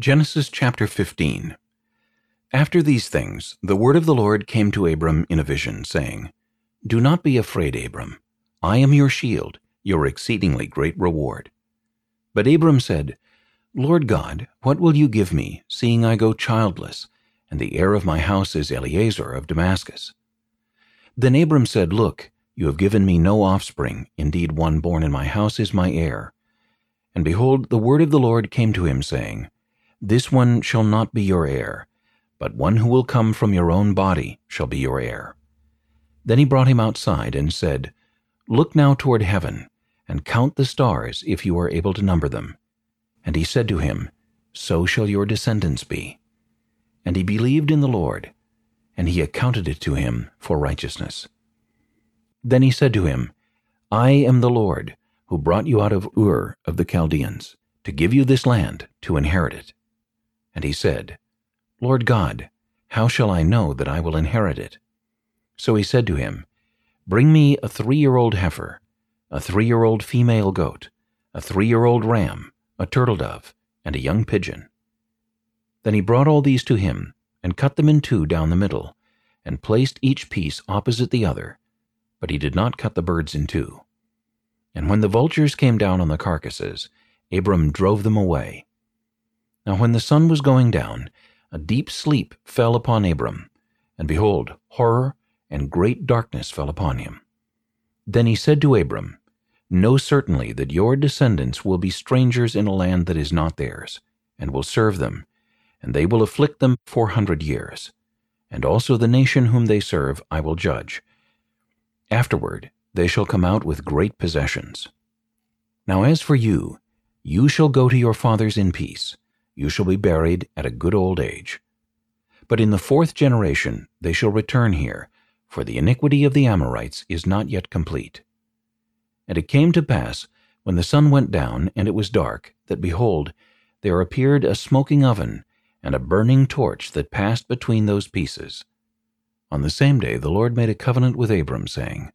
Genesis chapter 15 After these things, the word of the Lord came to Abram in a vision, saying, Do not be afraid, Abram. I am your shield, your exceedingly great reward. But Abram said, Lord God, what will you give me, seeing I go childless, and the heir of my house is Eliezer of Damascus? Then Abram said, Look, you have given me no offspring, indeed one born in my house is my heir. And behold, the word of the Lord came to him, saying, this one shall not be your heir, but one who will come from your own body shall be your heir. Then he brought him outside and said, Look now toward heaven, and count the stars if you are able to number them. And he said to him, So shall your descendants be. And he believed in the Lord, and he accounted it to him for righteousness. Then he said to him, I am the Lord, who brought you out of Ur of the Chaldeans, to give you this land to inherit it. And he said, Lord God, how shall I know that I will inherit it? So he said to him, Bring me a three-year-old heifer, a three-year-old female goat, a three-year-old ram, a turtle dove, and a young pigeon. Then he brought all these to him, and cut them in two down the middle, and placed each piece opposite the other, but he did not cut the birds in two. And when the vultures came down on the carcasses, Abram drove them away. Now when the sun was going down, a deep sleep fell upon Abram, and behold, horror and great darkness fell upon him. Then he said to Abram, Know certainly that your descendants will be strangers in a land that is not theirs, and will serve them, and they will afflict them four hundred years. And also the nation whom they serve I will judge. Afterward they shall come out with great possessions. Now as for you, you shall go to your fathers in peace, you shall be buried at a good old age. But in the fourth generation they shall return here, for the iniquity of the Amorites is not yet complete. And it came to pass, when the sun went down and it was dark, that behold, there appeared a smoking oven, and a burning torch that passed between those pieces. On the same day the Lord made a covenant with Abram, saying,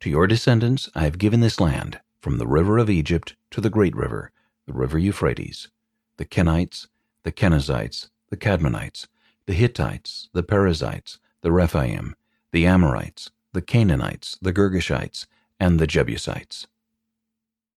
To your descendants I have given this land, from the river of Egypt to the great river, the river Euphrates the Kenites, the Kenezzites, the Kadmonites, the Hittites, the Perizzites, the Rephaim, the Amorites, the Canaanites, the Girgashites, and the Jebusites.